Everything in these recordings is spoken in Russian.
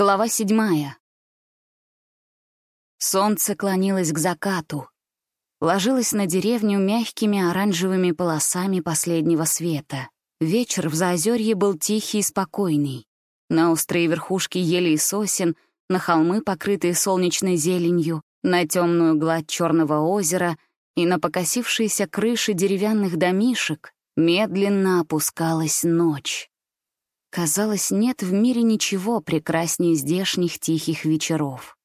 Глава седьмая. Солнце клонилось к закату. Ложилось на деревню мягкими оранжевыми полосами последнего света. Вечер в Заозерье был тихий и спокойный. На острые верхушки ели и сосен, на холмы, покрытые солнечной зеленью, на темную гладь черного озера и на покосившиеся крыши деревянных домишек медленно опускалась ночь. Казалось, нет в мире ничего прекраснее здешних тихих вечеров.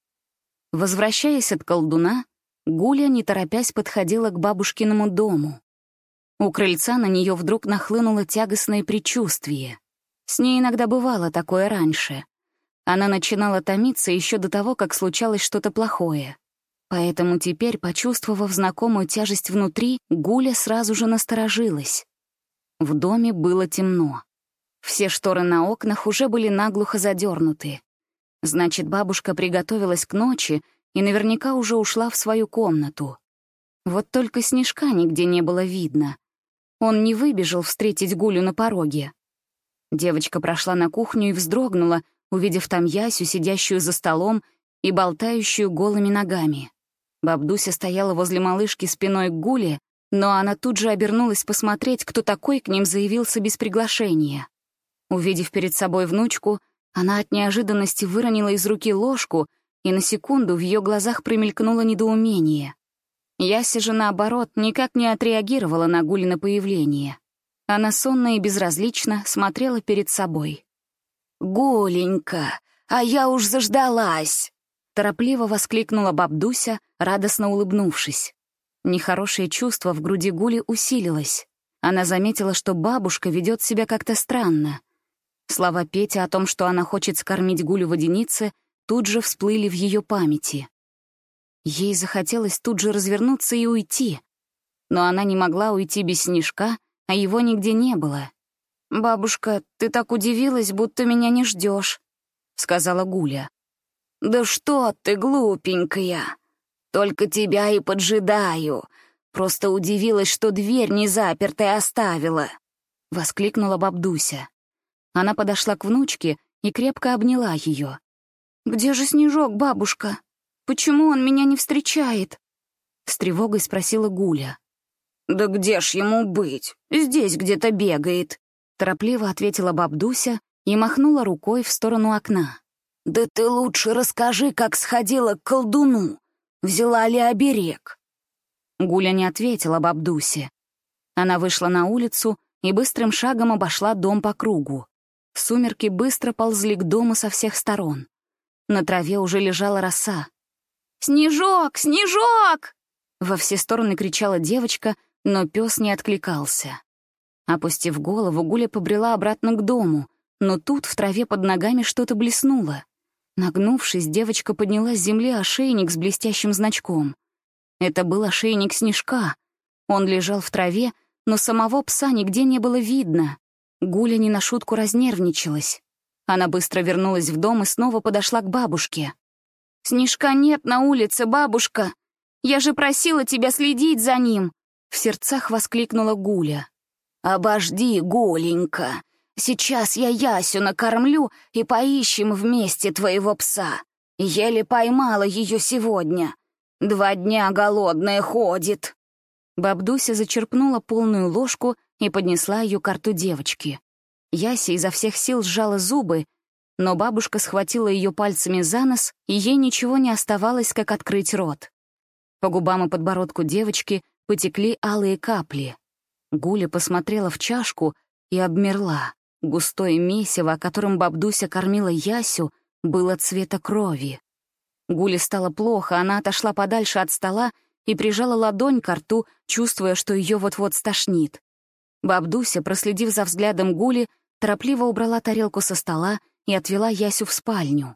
Возвращаясь от колдуна, Гуля, не торопясь, подходила к бабушкиному дому. У крыльца на нее вдруг нахлынуло тягостное предчувствие. С ней иногда бывало такое раньше. Она начинала томиться еще до того, как случалось что-то плохое. Поэтому теперь, почувствовав знакомую тяжесть внутри, Гуля сразу же насторожилась. В доме было темно. Все шторы на окнах уже были наглухо задернуты. Значит, бабушка приготовилась к ночи и наверняка уже ушла в свою комнату. Вот только снежка нигде не было видно. Он не выбежал встретить Гулю на пороге. Девочка прошла на кухню и вздрогнула, увидев там Ясю, сидящую за столом и болтающую голыми ногами. Бабдуся стояла возле малышки спиной к Гуле, но она тут же обернулась посмотреть, кто такой к ним заявился без приглашения. Увидев перед собой внучку, она от неожиданности выронила из руки ложку, и на секунду в ее глазах промелькнуло недоумение. Яся же, наоборот, никак не отреагировала на Гулина появление. Она сонно и безразлично смотрела перед собой. «Гуленька, а я уж заждалась!» Торопливо воскликнула бабдуся, радостно улыбнувшись. Нехорошее чувство в груди Гули усилилось. Она заметила, что бабушка ведет себя как-то странно. Слова Пети о том, что она хочет скормить Гулю водянице, тут же всплыли в ее памяти. Ей захотелось тут же развернуться и уйти. Но она не могла уйти без снежка, а его нигде не было. «Бабушка, ты так удивилась, будто меня не ждешь, сказала Гуля. «Да что ты, глупенькая! Только тебя и поджидаю. Просто удивилась, что дверь не запертой оставила!» — воскликнула бабдуся. Она подошла к внучке и крепко обняла ее. «Где же Снежок, бабушка? Почему он меня не встречает?» С тревогой спросила Гуля. «Да где ж ему быть? Здесь где-то бегает», торопливо ответила бабдуся и махнула рукой в сторону окна. «Да ты лучше расскажи, как сходила к колдуну. Взяла ли оберег?» Гуля не ответила бабдусе. Она вышла на улицу и быстрым шагом обошла дом по кругу. Сумерки быстро ползли к дому со всех сторон. На траве уже лежала роса. «Снежок! Снежок!» Во все стороны кричала девочка, но пес не откликался. Опустив голову, Гуля побрела обратно к дому, но тут в траве под ногами что-то блеснуло. Нагнувшись, девочка подняла с земли ошейник с блестящим значком. Это был ошейник снежка. Он лежал в траве, но самого пса нигде не было видно. Гуля не на шутку разнервничалась. Она быстро вернулась в дом и снова подошла к бабушке. «Снежка нет на улице, бабушка! Я же просила тебя следить за ним!» В сердцах воскликнула Гуля. «Обожди, Гуленька! Сейчас я Ясю накормлю и поищем вместе твоего пса. Еле поймала ее сегодня. Два дня голодная ходит». Бабдуся зачерпнула полную ложку и поднесла ее к рту девочки. Яся изо всех сил сжала зубы, но бабушка схватила ее пальцами за нос, и ей ничего не оставалось, как открыть рот. По губам и подбородку девочки потекли алые капли. Гуля посмотрела в чашку и обмерла. Густое месиво, которым бабдуся кормила Ясю, было цвета крови. Гуле стало плохо, она отошла подальше от стола и прижала ладонь к рту, чувствуя, что ее вот-вот стошнит. Бабдуся, проследив за взглядом Гули, торопливо убрала тарелку со стола и отвела Ясю в спальню.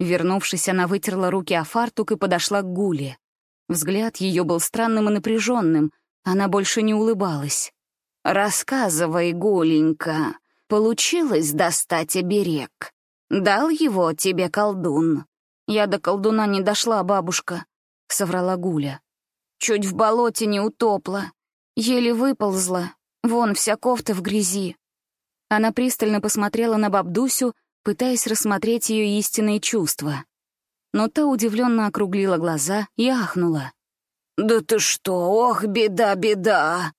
Вернувшись, она вытерла руки о фартук и подошла к Гуле. Взгляд ее был странным и напряженным, она больше не улыбалась. «Рассказывай, Гуленька, получилось достать оберег? Дал его тебе колдун?» «Я до колдуна не дошла, бабушка», — соврала Гуля. «Чуть в болоте не утопла, еле выползла, Вон, вся кофта в грязи. Она пристально посмотрела на бабдусю, пытаясь рассмотреть ее истинные чувства. Но та удивленно округлила глаза и ахнула. «Да ты что, ох, беда, беда!»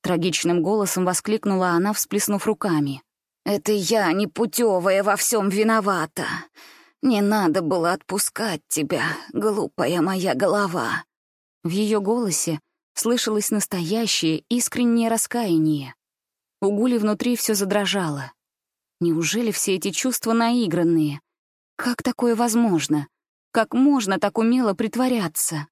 Трагичным голосом воскликнула она, всплеснув руками. «Это я, непутевая, во всем виновата. Не надо было отпускать тебя, глупая моя голова». В ее голосе слышалось настоящее, искреннее раскаяние. У Гули внутри все задрожало. Неужели все эти чувства наигранные? Как такое возможно? Как можно так умело притворяться?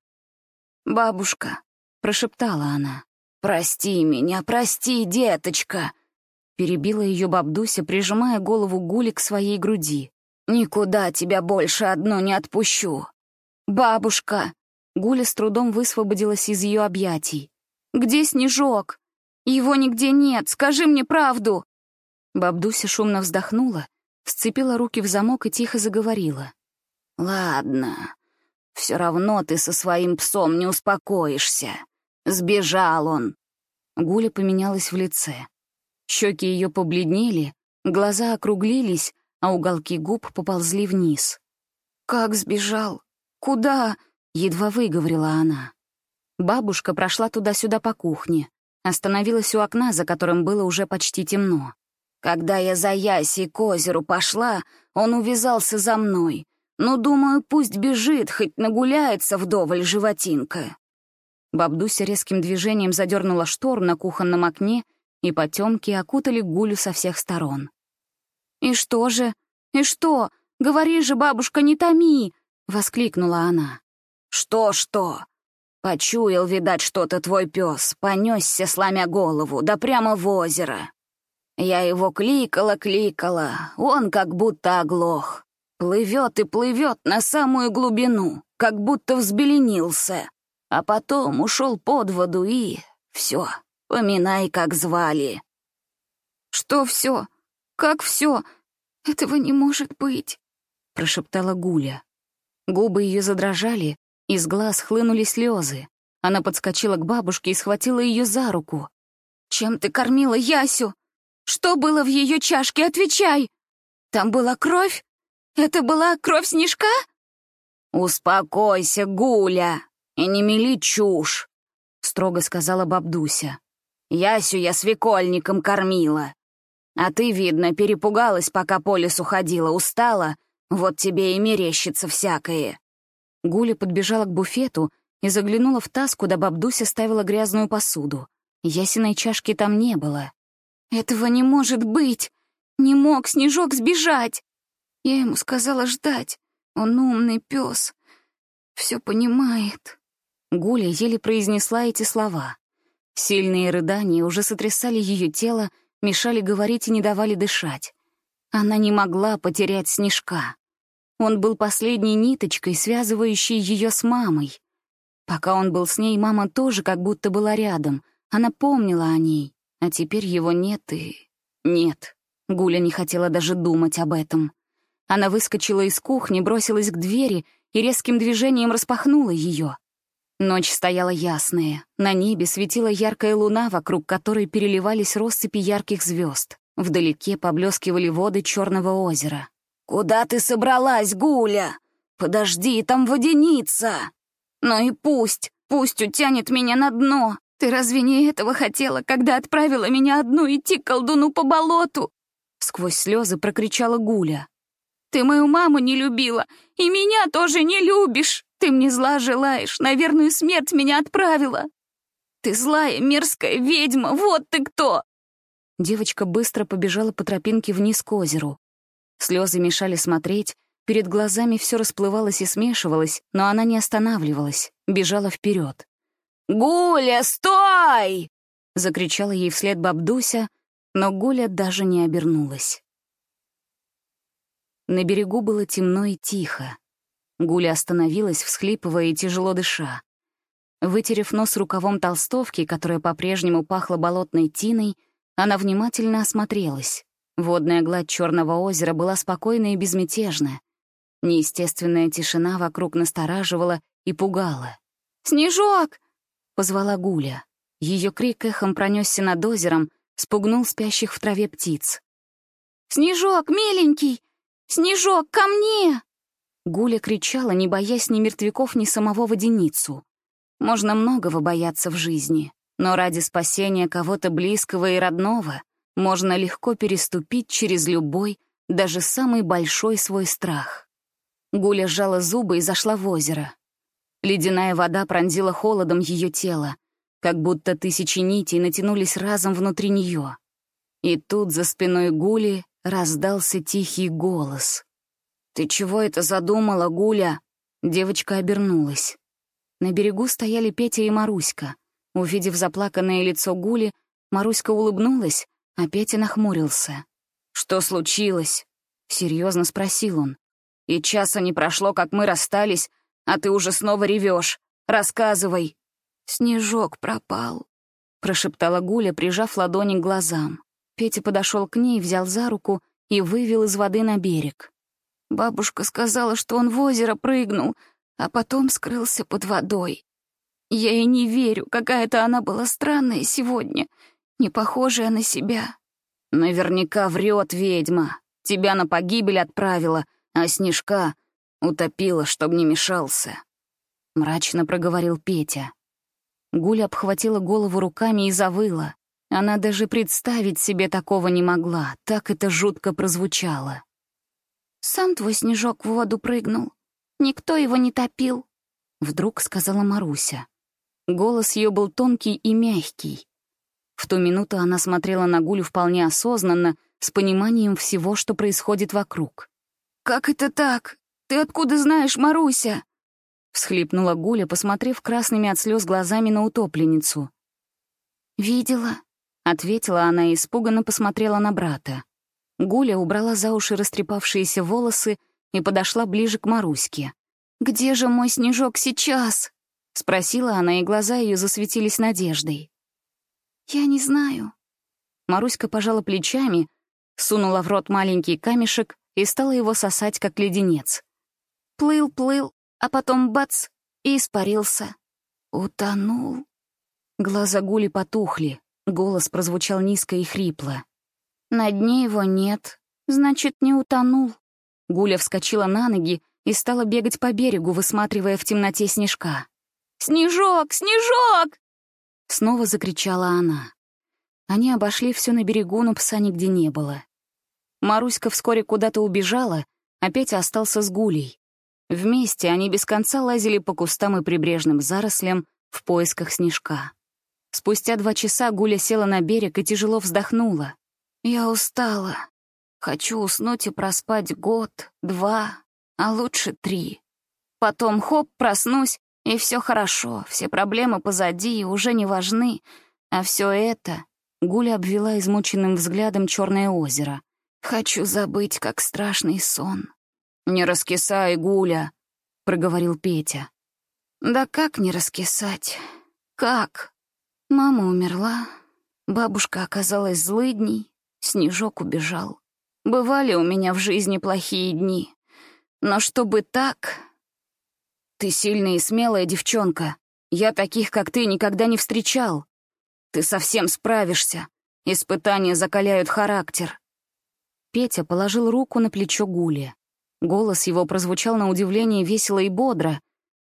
«Бабушка», — прошептала она, — «прости меня, прости, деточка», — перебила ее бабдуся, прижимая голову Гули к своей груди. «Никуда тебя больше одну не отпущу». «Бабушка!» Гуля с трудом высвободилась из ее объятий. «Где Снежок? Его нигде нет, скажи мне правду!» Бабдуся шумно вздохнула, сцепила руки в замок и тихо заговорила. «Ладно, все равно ты со своим псом не успокоишься. Сбежал он». Гуля поменялась в лице. Щеки ее побледнели, глаза округлились, а уголки губ поползли вниз. «Как сбежал? Куда?» Едва выговорила она. Бабушка прошла туда-сюда по кухне, остановилась у окна, за которым было уже почти темно. Когда я за Ясей к озеру пошла, он увязался за мной. Ну, думаю, пусть бежит, хоть нагуляется вдоволь животинка. Бабдуся резким движением задернула штору на кухонном окне, и потемки окутали Гулю со всех сторон. «И что же? И что? Говори же, бабушка, не томи!» — воскликнула она. «Что-что? Почуял, видать, что-то твой пес, понесся, сломя голову, да прямо в озеро. Я его кликала-кликала, он как будто оглох. Плывет и плывет на самую глубину, как будто взбеленился. А потом ушел под воду и... все, поминай, как звали». «Что все? Как все? Этого не может быть», — прошептала Гуля. Губы ее задрожали, из глаз хлынули слезы. Она подскочила к бабушке и схватила ее за руку. «Чем ты кормила Ясю? Что было в ее чашке? Отвечай! Там была кровь? Это была кровь снежка?» «Успокойся, Гуля, и не мели чушь», — строго сказала бабдуся. «Ясю я свекольником кормила. А ты, видно, перепугалась, пока по лесу ходила, устала, вот тебе и мерещится всякое». Гуля подбежала к буфету и заглянула в таз, куда бабдуся ставила грязную посуду. Ясиной чашки там не было. «Этого не может быть! Не мог Снежок сбежать!» Я ему сказала ждать. Он умный пес, все понимает. Гуля еле произнесла эти слова. Сильные рыдания уже сотрясали ее тело, мешали говорить и не давали дышать. Она не могла потерять Снежка. Он был последней ниточкой, связывающей ее с мамой. Пока он был с ней, мама тоже как будто была рядом. Она помнила о ней, а теперь его нет и... Нет. Гуля не хотела даже думать об этом. Она выскочила из кухни, бросилась к двери и резким движением распахнула ее. Ночь стояла ясная, на небе светила яркая луна, вокруг которой переливались россыпи ярких звезд. Вдалеке поблескивали воды Черного озера. «Куда ты собралась, Гуля? Подожди, там водяница!» «Ну и пусть, пусть утянет меня на дно. Ты разве не этого хотела, когда отправила меня одну идти к колдуну по болоту?» Сквозь слезы прокричала Гуля. «Ты мою маму не любила, и меня тоже не любишь. Ты мне зла желаешь, на верную смерть меня отправила. Ты злая, мерзкая ведьма, вот ты кто!» Девочка быстро побежала по тропинке вниз к озеру. Слезы мешали смотреть, перед глазами все расплывалось и смешивалось, но она не останавливалась, бежала вперед. «Гуля, стой!» — закричала ей вслед бабдуся, но Гуля даже не обернулась. На берегу было темно и тихо. Гуля остановилась, всхлипывая и тяжело дыша. Вытерев нос рукавом толстовки, которая по-прежнему пахла болотной тиной, она внимательно осмотрелась. Водная гладь Черного озера была спокойна и безмятежна. Неестественная тишина вокруг настораживала и пугала. «Снежок!» — позвала Гуля. Ее крик эхом пронесся над озером, спугнул спящих в траве птиц. «Снежок, миленький! Снежок, ко мне!» Гуля кричала, не боясь ни мертвяков, ни самого водяницу. Можно многого бояться в жизни, но ради спасения кого-то близкого и родного можно легко переступить через любой, даже самый большой свой страх. Гуля сжала зубы и зашла в озеро. Ледяная вода пронзила холодом ее тело, как будто тысячи нитей натянулись разом внутри нее. И тут за спиной Гули раздался тихий голос. «Ты чего это задумала, Гуля?» Девочка обернулась. На берегу стояли Петя и Маруська. Увидев заплаканное лицо Гули, Маруська улыбнулась, а Петя нахмурился. «Что случилось?» — серьезно спросил он. «И часа не прошло, как мы расстались, а ты уже снова ревешь. Рассказывай». «Снежок пропал», — прошептала Гуля, прижав ладони к глазам. Петя подошел к ней, взял за руку и вывел из воды на берег. Бабушка сказала, что он в озеро прыгнул, а потом скрылся под водой. Я ей не верю, какая-то она была странная сегодня, не похожая на себя. Наверняка врет ведьма. Тебя на погибель отправила, а Снежка утопила, чтобы не мешался. Мрачно проговорил Петя. Гуля обхватила голову руками и завыла. Она даже представить себе такого не могла, так это жутко прозвучало. «Сам твой снежок в воду прыгнул. Никто его не топил», — вдруг сказала Маруся. Голос ее был тонкий и мягкий. В ту минуту она смотрела на Гулю вполне осознанно, с пониманием всего, что происходит вокруг. «Как это так? Ты откуда знаешь, Маруся?» всхлипнула Гуля, посмотрев красными от слез глазами на утопленницу. «Видела», — ответила она и испуганно посмотрела на брата. Гуля убрала за уши растрепавшиеся волосы и подошла ближе к Маруське. «Где же мой снежок сейчас?» — спросила она, и глаза ее засветились надеждой. «Я не знаю». Маруська пожала плечами, сунула в рот маленький камешек и стала его сосать, как леденец. Плыл, плыл, а потом бац, и испарился. Утонул. Глаза Гули потухли, голос прозвучал низко и хрипло. На дне его нет, значит, не утонул. Гуля вскочила на ноги и стала бегать по берегу, высматривая в темноте снежка. «Снежок! Снежок!» Снова закричала она. Они обошли все на берегу, но пса нигде не было. Маруська вскоре куда-то убежала, а Петя остался с Гулей. Вместе они без конца лазили по кустам и прибрежным зарослям в поисках снежка. Спустя два часа Гуля села на берег и тяжело вздохнула. «Я устала. Хочу уснуть и проспать год, два, а лучше три. Потом хоп, проснусь, и все хорошо, все проблемы позади и уже не важны. А все это...» Гуля обвела измученным взглядом черное озеро. «Хочу забыть, как страшный сон. «Не раскисай, Гуля», — проговорил Петя. «Да как не раскисать? Как? Мама умерла, бабушка оказалась злыдней, Снежок убежал. Бывали у меня в жизни плохие дни. Но чтобы так...» «Ты сильная и смелая девчонка. Я таких, как ты, никогда не встречал. Ты совсем справишься. Испытания закаляют характер». Петя положил руку на плечо Гули. Голос его прозвучал на удивление весело и бодро,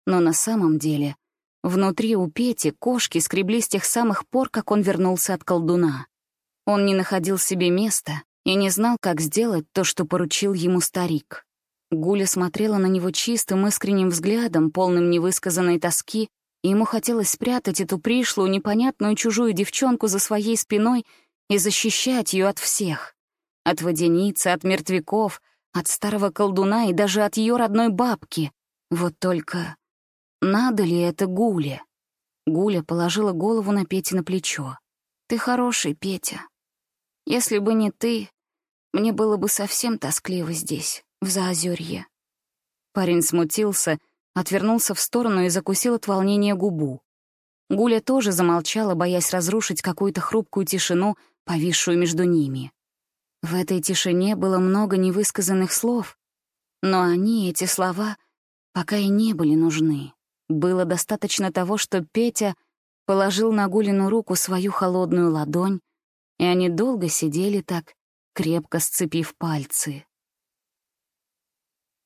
но на самом деле внутри у Пети кошки скребли с тех самых пор, как он вернулся от колдуна. Он не находил себе места и не знал, как сделать то, что поручил ему старик. Гуля смотрела на него чистым, искренним взглядом, полным невысказанной тоски, и ему хотелось спрятать эту пришлую, непонятную чужую девчонку за своей спиной и защищать ее от всех. От водяницы, от мертвяков, от старого колдуна и даже от ее родной бабки. Вот только надо ли это Гуле? Гуля положила голову на Пете на плечо. «Ты хороший, Петя. Если бы не ты, мне было бы совсем тоскливо здесь, в Заозерье». Парень смутился, отвернулся в сторону и закусил от волнения губу. Гуля тоже замолчала, боясь разрушить какую-то хрупкую тишину, повисшую между ними. В этой тишине было много невысказанных слов, но они, эти слова, пока и не были нужны. Было достаточно того, что Петя положил на Гулину руку свою холодную ладонь, и они долго сидели так, крепко сцепив пальцы.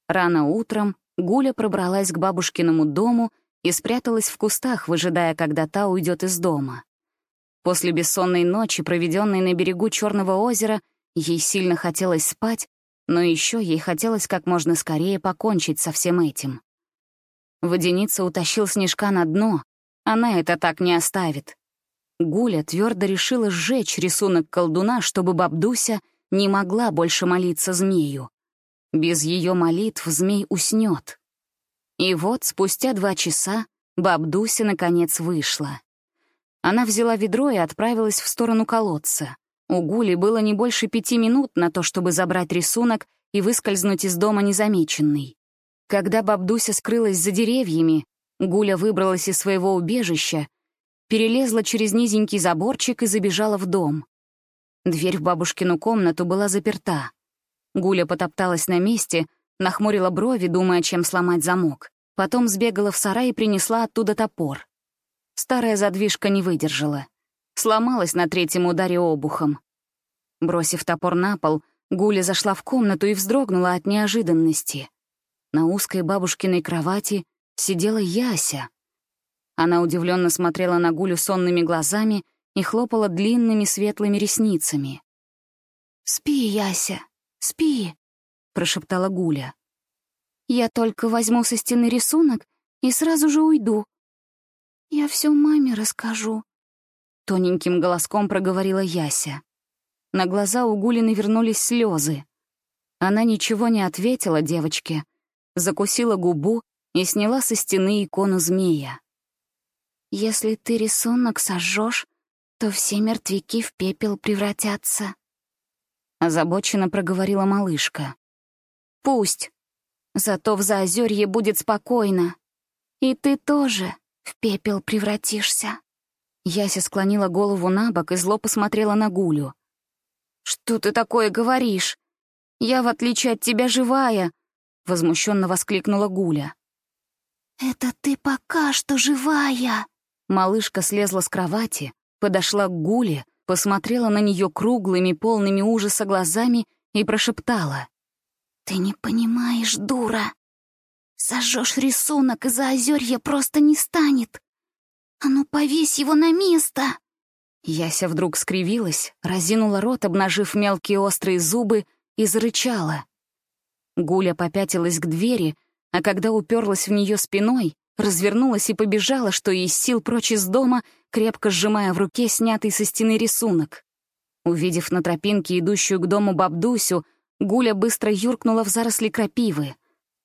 Рано утром Гуля пробралась к бабушкиному дому и спряталась в кустах, выжидая, когда та уйдет из дома. После бессонной ночи, проведенной на берегу Черного озера, ей сильно хотелось спать, но еще ей хотелось как можно скорее покончить со всем этим. Водяница утащил снежка на дно, она это так не оставит. Гуля твердо решила сжечь рисунок колдуна, чтобы бабдуся не могла больше молиться змею. Без ее молитв змей уснет. И вот спустя два часа бабдуся наконец вышла. Она взяла ведро и отправилась в сторону колодца. У Гули было не больше пяти минут на то, чтобы забрать рисунок и выскользнуть из дома незамеченной. Когда бабдуся скрылась за деревьями, Гуля выбралась из своего убежища, перелезла через низенький заборчик и забежала в дом. Дверь в бабушкину комнату была заперта. Гуля потопталась на месте, нахмурила брови, думая, чем сломать замок. Потом сбегала в сарай и принесла оттуда топор. Старая задвижка не выдержала. Сломалась на третьем ударе обухом. Бросив топор на пол, Гуля зашла в комнату и вздрогнула от неожиданности. На узкой бабушкиной кровати сидела Яся. Она удивленно смотрела на Гулю сонными глазами и хлопала длинными светлыми ресницами. «Спи, Яся, спи», — прошептала Гуля. «Я только возьму со стены рисунок и сразу же уйду. Я все маме расскажу», — тоненьким голоском проговорила Яся. На глаза у Гули навернулись слезы. Она ничего не ответила девочке, закусила губу и сняла со стены икону змея. «Если ты рисунок сожжешь, то все мертвяки в пепел превратятся», — озабоченно проговорила малышка. «Пусть. Зато в Заозерье будет спокойно. И ты тоже в пепел превратишься». Яся склонила голову на бок и зло посмотрела на Гулю. «Что ты такое говоришь? Я, в отличие от тебя, живая!» — возмущенно воскликнула Гуля. «Это ты пока что живая!» Малышка слезла с кровати, подошла к Гуле, посмотрела на нее круглыми, полными ужаса глазами и прошептала. «Ты не понимаешь, дура! Сожжешь рисунок, и за озерье просто не станет! А ну, повесь его на место!» Яся вдруг скривилась, разинула рот, обнажив мелкие острые зубы, и зарычала. Гуля попятилась к двери, а когда уперлась в нее спиной, развернулась и побежала, что из сил прочь из дома, крепко сжимая в руке снятый со стены рисунок. Увидев на тропинке идущую к дому бабдусю, Гуля быстро юркнула в заросли крапивы.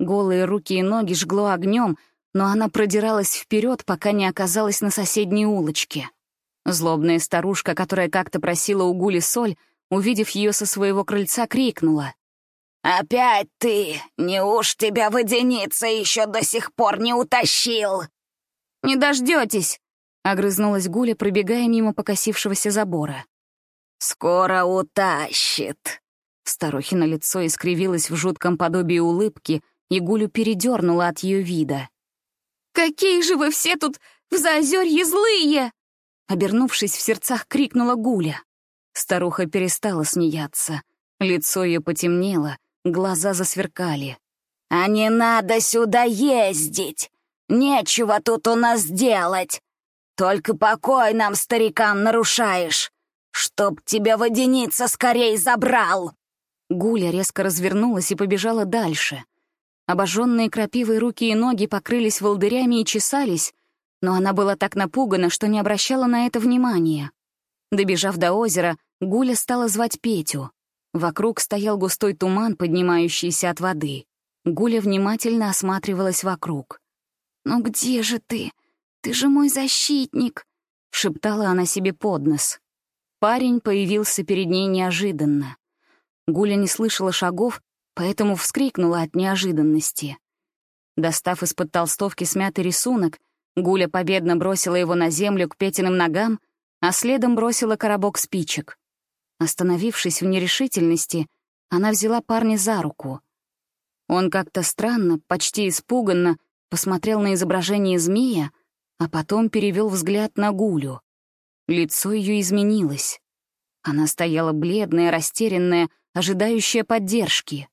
Голые руки и ноги жгло огнем, но она продиралась вперед, пока не оказалась на соседней улочке. Злобная старушка, которая как-то просила у Гули соль, увидев ее со своего крыльца, крикнула. «Опять ты! Неуж тебя водяница еще до сих пор не утащил?» «Не дождетесь!» — огрызнулась Гуля, пробегая мимо покосившегося забора. «Скоро утащит!» Старухина лицо искривилось в жутком подобии улыбки, и Гулю передернула от ее вида. «Какие же вы все тут в заозерье злые!» Обернувшись в сердцах, крикнула Гуля. Старуха перестала смеяться. Лицо ее потемнело, Глаза засверкали. «А не надо сюда ездить! Нечего тут у нас делать! Только покой нам, старикам, нарушаешь! Чтоб тебя водяница скорей забрал!» Гуля резко развернулась и побежала дальше. Обожженные крапивой руки и ноги покрылись волдырями и чесались, но она была так напугана, что не обращала на это внимания. Добежав до озера, Гуля стала звать Петю. Вокруг стоял густой туман, поднимающийся от воды. Гуля внимательно осматривалась вокруг. «Ну где же ты? Ты же мой защитник!» — шептала она себе под нос. Парень появился перед ней неожиданно. Гуля не слышала шагов, поэтому вскрикнула от неожиданности. Достав из-под толстовки смятый рисунок, Гуля победно бросила его на землю к Петиным ногам, а следом бросила коробок спичек. Остановившись в нерешительности, она взяла парня за руку. Он как-то странно, почти испуганно посмотрел на изображение змея, а потом перевел взгляд на Гулю. Лицо ее изменилось. Она стояла бледная, растерянная, ожидающая поддержки.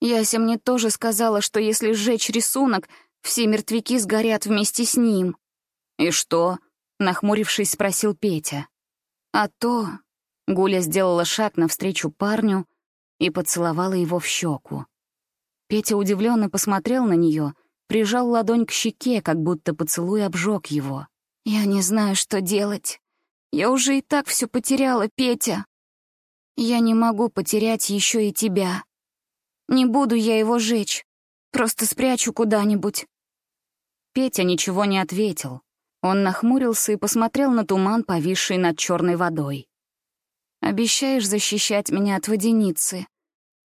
Яся мне тоже сказала, что если сжечь рисунок, все мертвяки сгорят вместе с ним. «И что?» — нахмурившись, спросил Петя. «А то...» — Гуля сделала шаг навстречу парню и поцеловала его в щеку. Петя удивленно посмотрел на нее, прижал ладонь к щеке, как будто поцелуй обжег его. «Я не знаю, что делать. Я уже и так все потеряла, Петя. Я не могу потерять еще и тебя. Не буду я его жечь, просто спрячу куда-нибудь». Петя ничего не ответил. Он нахмурился и посмотрел на туман, повисший над черной водой. «Обещаешь защищать меня от водяницы?»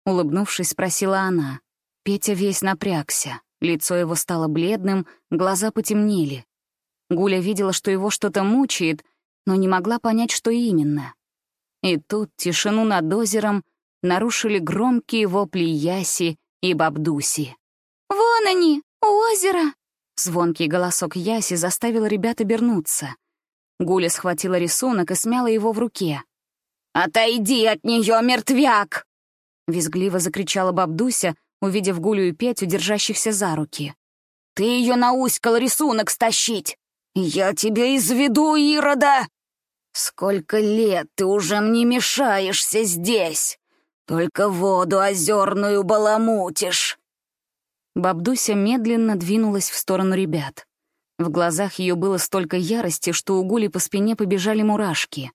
Улыбнувшись, спросила она. Петя весь напрягся, лицо его стало бледным, глаза потемнели. Гуля видела, что его что-то мучает, но не могла понять, что именно. И тут тишину над озером нарушили громкие вопли Яси и Бабдуси. «Вон они, у озера!» Звонкий голосок Яси заставил ребят обернуться. Гуля схватила рисунок и смяла его в руке. «Отойди от нее, мертвяк!» Визгливо закричала Бабдуся, увидев Гулю и Петю, держащихся за руки. «Ты ее науськал рисунок стащить! Я тебя изведу, Ирода! Сколько лет ты уже мне мешаешься здесь! Только воду озерную баламутишь!» Бабдуся медленно двинулась в сторону ребят. В глазах ее было столько ярости, что у Гули по спине побежали мурашки.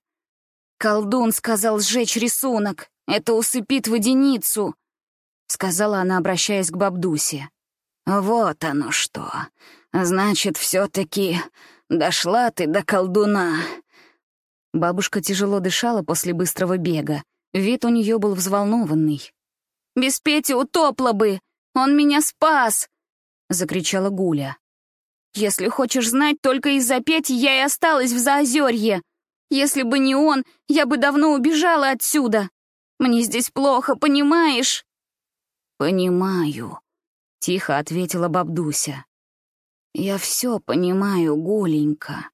«Колдун сказал сжечь рисунок. Это усыпит водяницу», — сказала она, обращаясь к Бабдусе. «Вот оно что. Значит, все таки дошла ты до колдуна». Бабушка тяжело дышала после быстрого бега. Вид у нее был взволнованный. «Без Пети утопла бы! Он меня спас!» — закричала Гуля. «Если хочешь знать, только из-за Пети я и осталась в Заозерье. Если бы не он, я бы давно убежала отсюда. Мне здесь плохо, понимаешь?» «Понимаю», — тихо ответила Бабдуся. «Я все понимаю, Гуленька.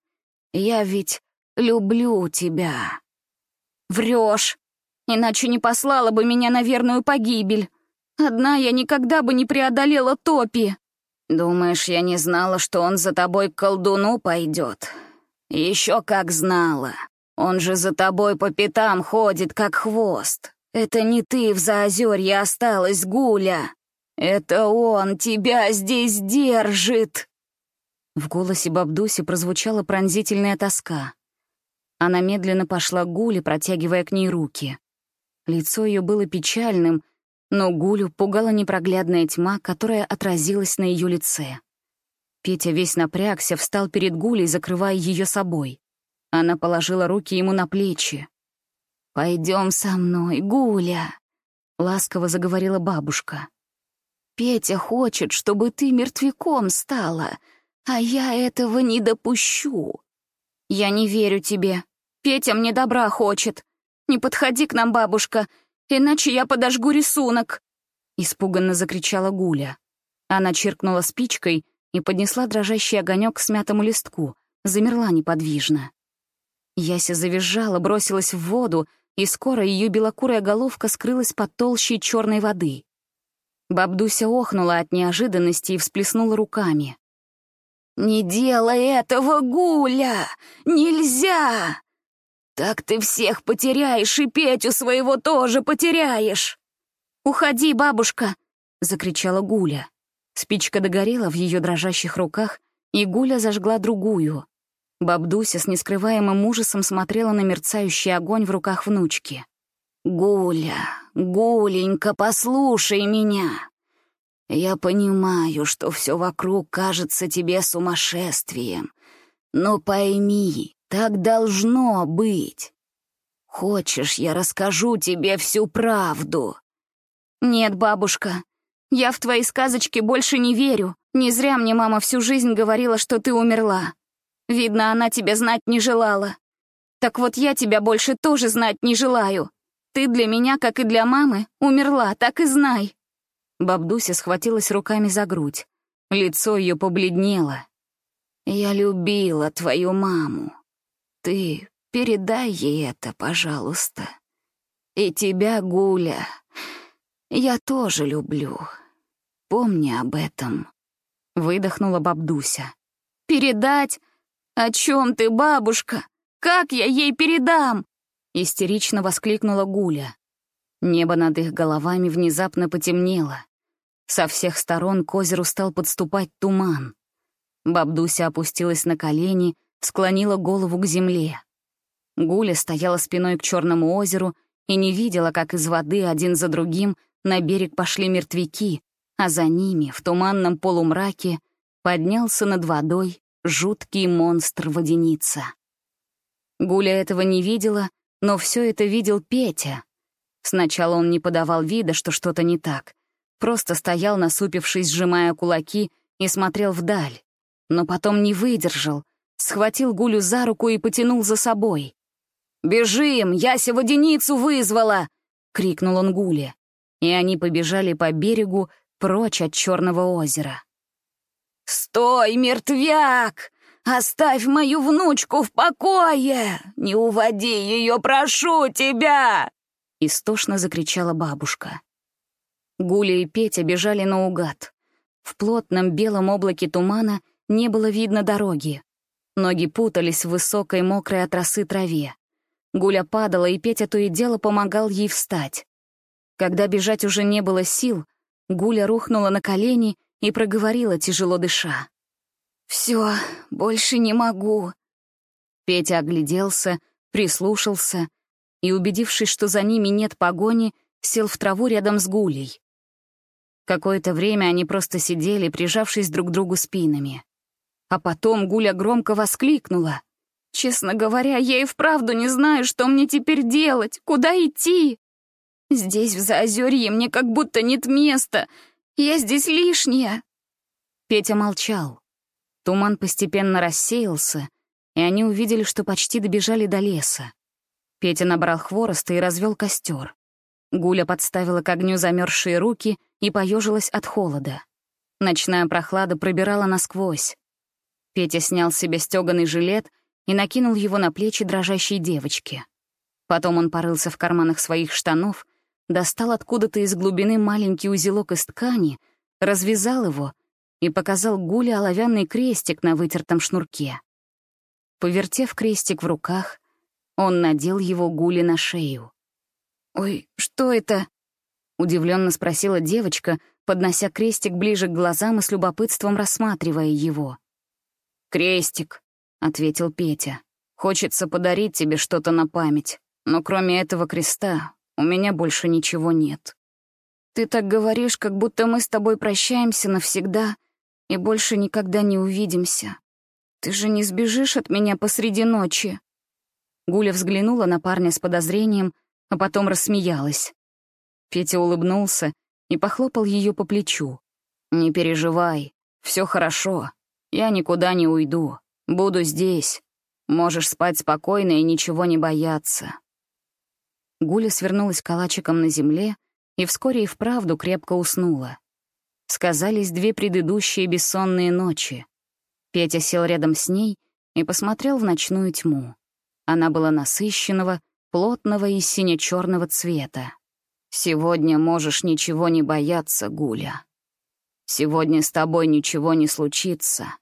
Я ведь люблю тебя». «Врешь, иначе не послала бы меня на верную погибель. Одна я никогда бы не преодолела топи». «Думаешь, я не знала, что он за тобой к колдуну пойдет? Еще как знала. Он же за тобой по пятам ходит, как хвост. Это не ты в Заозерье осталась, Гуля. Это он тебя здесь держит!» В голосе Бабдуси прозвучала пронзительная тоска. Она медленно пошла к Гуле, протягивая к ней руки. Лицо ее было печальным, но Гулю пугала непроглядная тьма, которая отразилась на ее лице. Петя весь напрягся, встал перед Гулей, закрывая ее собой. Она положила руки ему на плечи. «Пойдем со мной, Гуля», — ласково заговорила бабушка. «Петя хочет, чтобы ты мертвяком стала, а я этого не допущу. Я не верю тебе. Петя мне добра хочет. Не подходи к нам, бабушка, иначе я подожгу рисунок», — испуганно закричала Гуля. Она чиркнула спичкой и поднесла дрожащий огонек к смятому листку, замерла неподвижно. Яся завизжала, бросилась в воду, и скоро ее белокурая головка скрылась под толщей черной воды. Бабдуся охнула от неожиданности и всплеснула руками. «Не делай этого, Гуля! Нельзя! Так ты всех потеряешь, и Петю своего тоже потеряешь!» «Уходи, бабушка!» — закричала Гуля. Спичка догорела в ее дрожащих руках, и Гуля зажгла другую. Бабдуся с нескрываемым ужасом смотрела на мерцающий огонь в руках внучки. «Гуля, Гуленька, послушай меня. Я понимаю, что все вокруг кажется тебе сумасшествием, но пойми, так должно быть. Хочешь, я расскажу тебе всю правду?» «Нет, бабушка, я в твои сказочки больше не верю. Не зря мне мама всю жизнь говорила, что ты умерла. Видно, она тебя знать не желала. Так вот я тебя больше тоже знать не желаю. Ты для меня, как и для мамы, умерла, так и знай». Бабдуся схватилась руками за грудь. Лицо ее побледнело. «Я любила твою маму. Ты передай ей это, пожалуйста. И тебя, Гуля. я тоже люблю. Помни об этом», — выдохнула бабдуся. «Передать? О чем ты, бабушка? Как я ей передам?» Истерично воскликнула Гуля. Небо над их головами внезапно потемнело. Со всех сторон к озеру стал подступать туман. Бабдуся опустилась на колени, склонила голову к земле. Гуля стояла спиной к Черному озеру и не видела, как из воды один за другим на берег пошли мертвяки, а за ними, в туманном полумраке, поднялся над водой жуткий монстр-водяница. Гуля этого не видела, но все это видел Петя. Сначала он не подавал вида, что что-то не так, просто стоял, насупившись, сжимая кулаки, и смотрел вдаль. Но потом не выдержал, схватил Гулю за руку и потянул за собой. «Бежим! Яся водяницу вызвала!» — крикнул он Гуле. И они побежали по берегу прочь от Черного озера. «Стой, мертвяк! Оставь мою внучку в покое! Не уводи ее, прошу тебя!» Истошно закричала бабушка. Гуля и Петя бежали наугад. В плотном белом облаке тумана не было видно дороги. Ноги путались в высокой мокрой от росы траве. Гуля падала, и Петя то и дело помогал ей встать. Когда бежать уже не было сил, Гуля рухнула на колени и проговорила, тяжело дыша. «Все, больше не могу». Петя огляделся, прислушался и, убедившись, что за ними нет погони, сел в траву рядом с Гулей. Какое-то время они просто сидели, прижавшись друг к другу спинами. А потом Гуля громко воскликнула. «Честно говоря, я и вправду не знаю, что мне теперь делать, куда идти. Здесь, в Заозерье, мне как будто нет места. Я здесь лишняя». Петя молчал. Туман постепенно рассеялся, и они увидели, что почти добежали до леса. Петя набрал хвороста и развел костер. Гуля подставила к огню замерзшие руки и поежилась от холода. Ночная прохлада пробирала насквозь. Петя снял с себя стёганый жилет и накинул его на плечи дрожащей девочки. Потом он порылся в карманах своих штанов, достал откуда-то из глубины маленький узелок из ткани, развязал его и показал Гуле оловянный крестик на вытертом шнурке. Повертев крестик в руках, он надел его Гуле на шею. «Ой, что это?» — удивленно спросила девочка, поднося крестик ближе к глазам и с любопытством рассматривая его. «Крестик», — ответил Петя. «Хочется подарить тебе что-то на память, но кроме этого креста у меня больше ничего нет». «Ты так говоришь, как будто мы с тобой прощаемся навсегда и больше никогда не увидимся. Ты же не сбежишь от меня посреди ночи?» Гуля взглянула на парня с подозрением, а потом рассмеялась. Петя улыбнулся и похлопал ее по плечу. «Не переживай, все хорошо. Я никуда не уйду. Буду здесь. Можешь спать спокойно и ничего не бояться». Гуля свернулась калачиком на земле и вскоре и вправду крепко уснула. Сказались две предыдущие бессонные ночи. Петя сел рядом с ней и посмотрел в ночную тьму. Она была насыщенного, плотного и сине-черного цвета. «Сегодня можешь ничего не бояться, Гуля. Сегодня с тобой ничего не случится.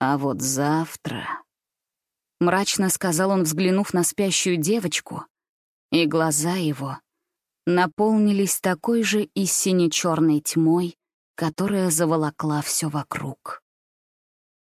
А вот завтра...» Мрачно сказал он, взглянув на спящую девочку, и глаза его наполнились такой же и сине-черной тьмой, которая заволокла все вокруг.